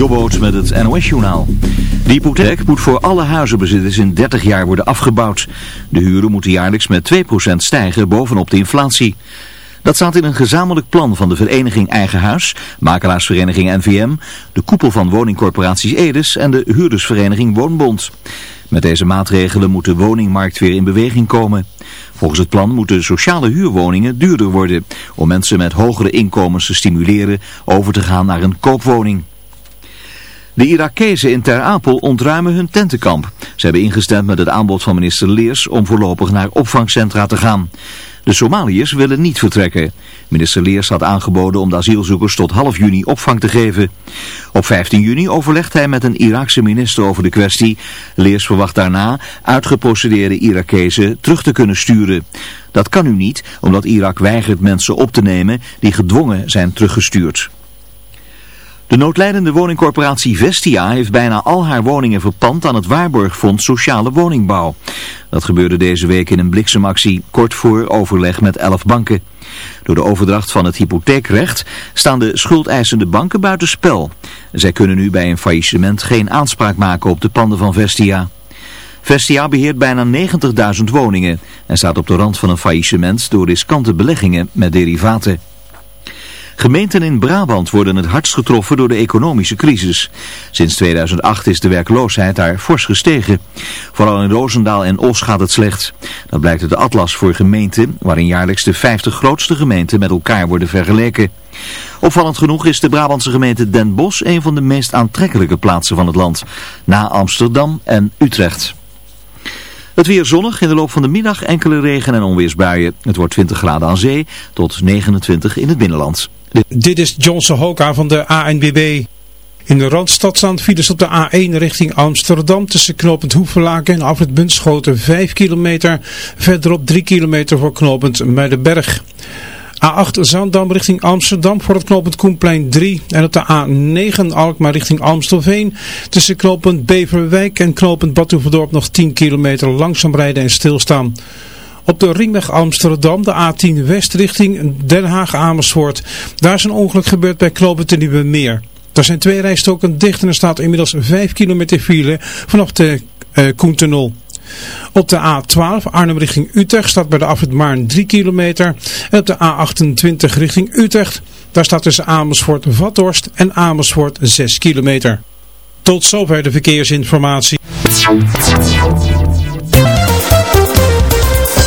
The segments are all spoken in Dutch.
Jobboot met het NOS-journaal. De hypotheek moet voor alle huizenbezitters in 30 jaar worden afgebouwd. De huren moeten jaarlijks met 2% stijgen bovenop de inflatie. Dat staat in een gezamenlijk plan van de vereniging Eigen Huis, makelaarsvereniging NVM, de koepel van woningcorporaties Edes en de huurdersvereniging Woonbond. Met deze maatregelen moet de woningmarkt weer in beweging komen. Volgens het plan moeten sociale huurwoningen duurder worden, om mensen met hogere inkomens te stimuleren over te gaan naar een koopwoning. De Irakezen in Ter Apel ontruimen hun tentenkamp. Ze hebben ingestemd met het aanbod van minister Leers om voorlopig naar opvangcentra te gaan. De Somaliërs willen niet vertrekken. Minister Leers had aangeboden om de asielzoekers tot half juni opvang te geven. Op 15 juni overlegt hij met een Iraakse minister over de kwestie. Leers verwacht daarna uitgeprocedeerde Irakezen terug te kunnen sturen. Dat kan nu niet, omdat Irak weigert mensen op te nemen die gedwongen zijn teruggestuurd. De noodlijdende woningcorporatie Vestia heeft bijna al haar woningen verpand aan het Waarborgfonds Sociale Woningbouw. Dat gebeurde deze week in een bliksemactie, kort voor overleg met elf banken. Door de overdracht van het hypotheekrecht staan de schuldeisende banken buitenspel. Zij kunnen nu bij een faillissement geen aanspraak maken op de panden van Vestia. Vestia beheert bijna 90.000 woningen en staat op de rand van een faillissement door riskante beleggingen met derivaten. Gemeenten in Brabant worden het hardst getroffen door de economische crisis. Sinds 2008 is de werkloosheid daar fors gestegen. Vooral in Roosendaal en Os gaat het slecht. Dat blijkt uit de atlas voor gemeenten, waarin jaarlijks de 50 grootste gemeenten met elkaar worden vergeleken. Opvallend genoeg is de Brabantse gemeente Den Bosch een van de meest aantrekkelijke plaatsen van het land, na Amsterdam en Utrecht. Het weer zonnig, in de loop van de middag enkele regen- en onweersbuien. Het wordt 20 graden aan zee tot 29 in het binnenland. Dit is Johnson Hoka van de ANBB. In de Randstad staan files op de A1 richting Amsterdam tussen knooppunt Hoevenlaken en Afrit Bunschoten 5 kilometer. Verderop 3 kilometer voor knooppunt Muidenberg. A8 Zaandam richting Amsterdam voor het knooppunt Koenplein 3. En op de A9 Alkmaar richting Amstelveen. Tussen knooppunt Beverwijk en knooppunt Badhoevedorp nog 10 kilometer langzaam rijden en stilstaan. Op de ringweg Amsterdam, de A10 West richting Den Haag Amersfoort. Daar is een ongeluk gebeurd bij knooppunt de Nieuwe Meer. Er zijn twee rijstoken dicht en er staat inmiddels 5 kilometer file vanaf de uh, Koentunnel. Op de A12 Arnhem richting Utrecht staat bij de afrit Maarn 3 kilometer. En op de A28 richting Utrecht, daar staat tussen Amersfoort Vathorst en Amersfoort 6 kilometer. Tot zover de verkeersinformatie.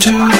to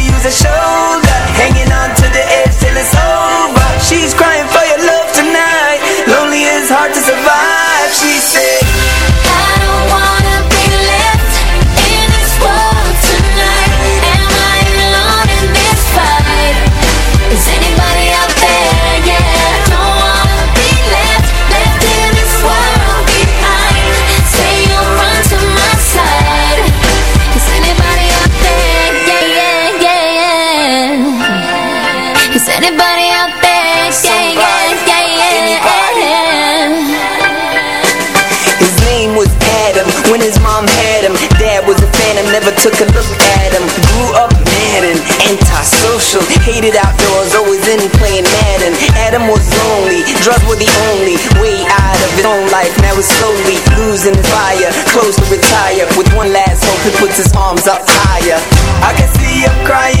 shoulder he's slowly losing fire. Close to retire, with one last hope He puts his arms up higher. I can see him crying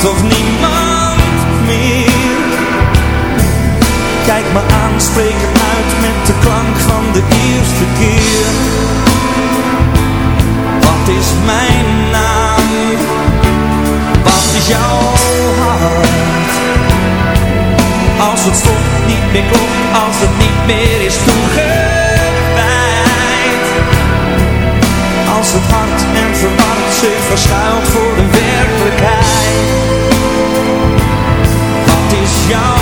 toch niemand meer Kijk me aan, spreek het uit met de klank van de eerste keer Wat is mijn naam? Wat is jouw hart? Als het stopt niet meer klopt, als het niet meer is toegewijd Als het hart en verband zich verschuilt voor de werkelijkheid y'all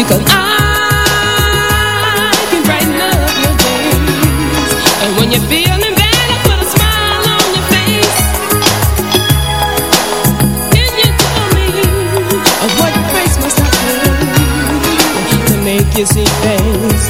Because I can brighten up your days. And when you're feeling bad I put a smile on your face. You tell me what must I To make you see things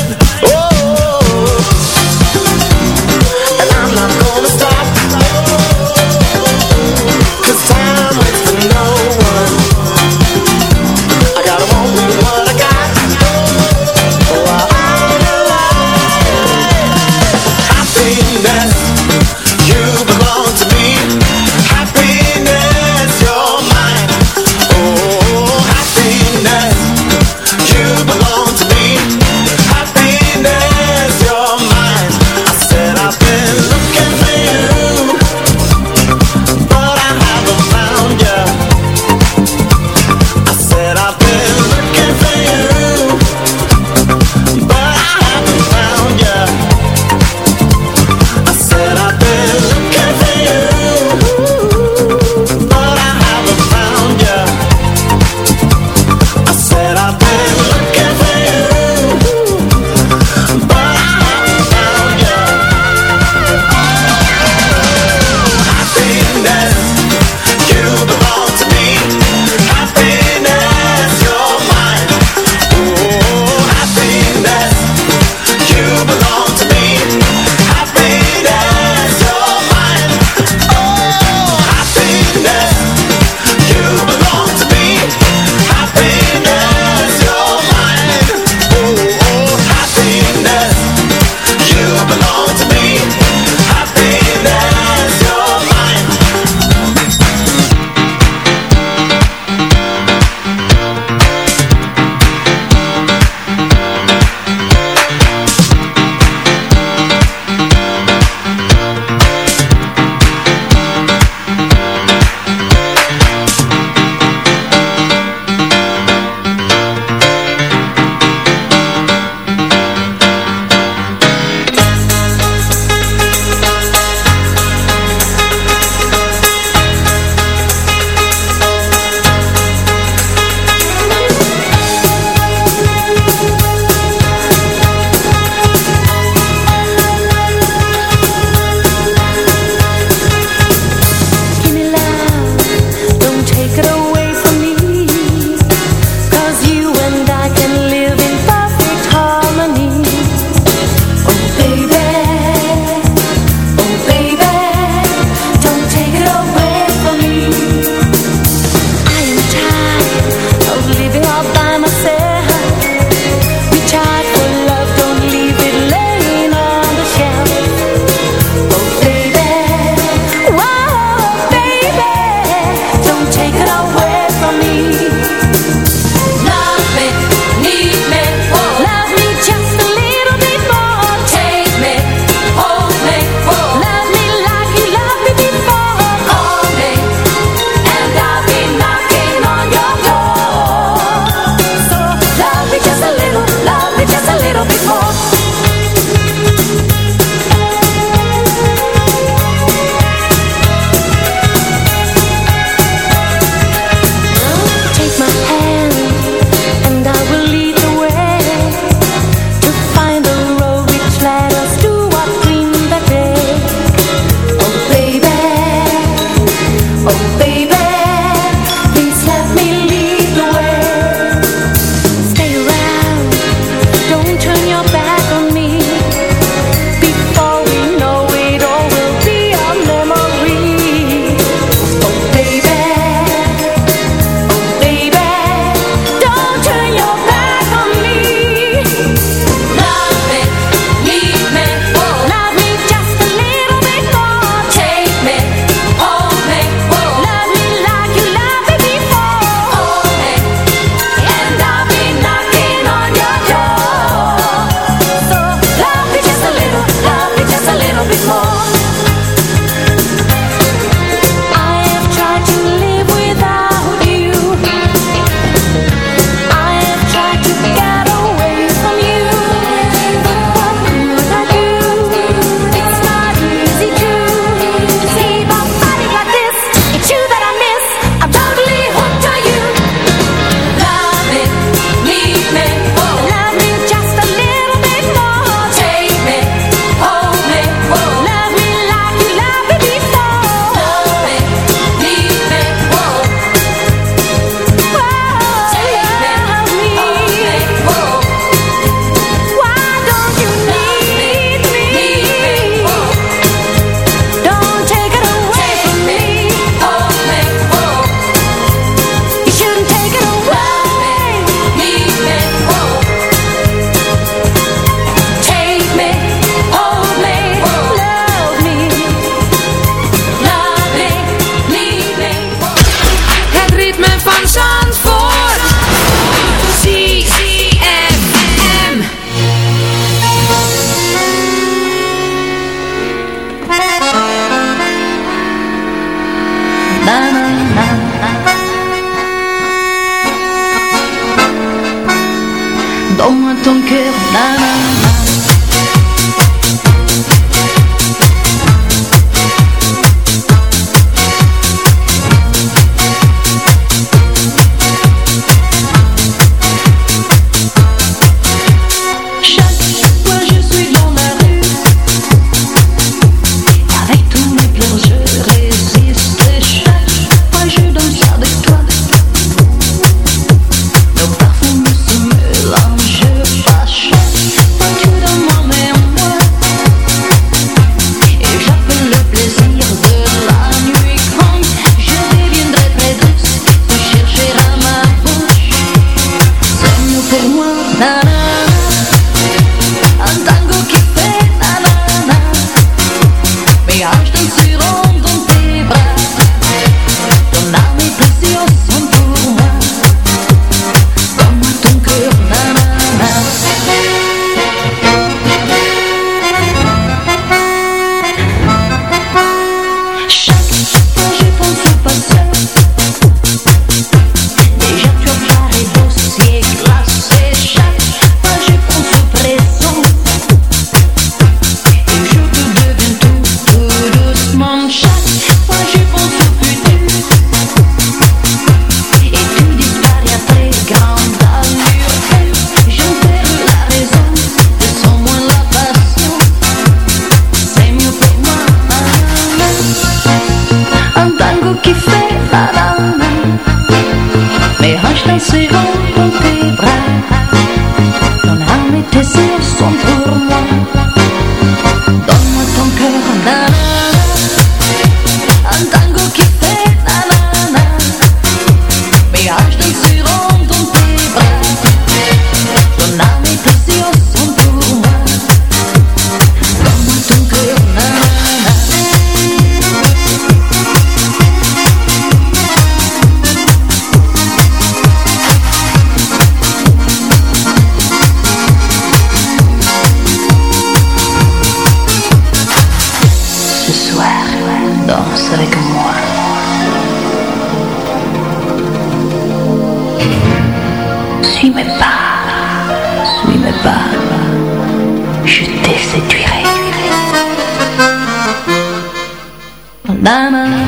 Me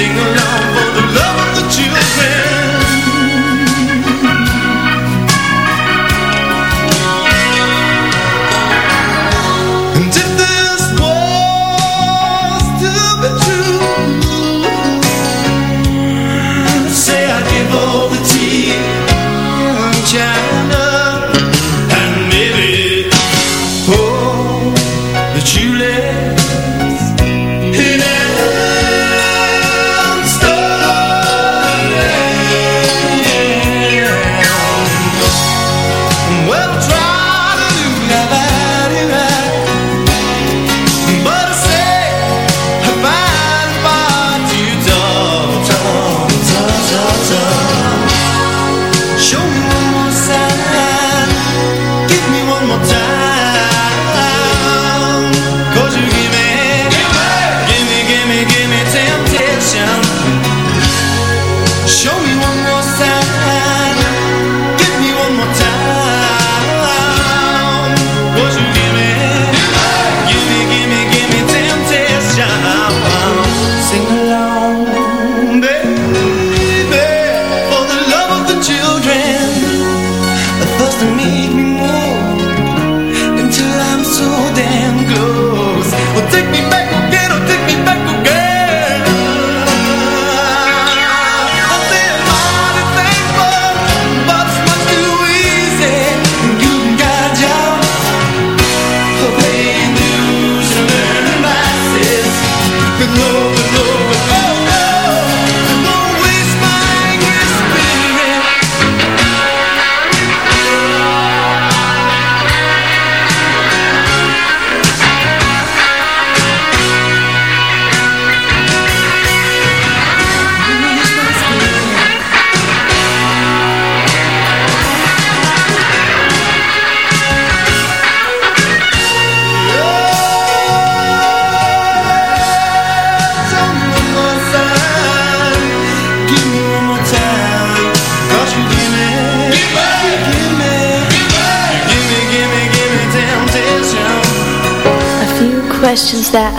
sing along.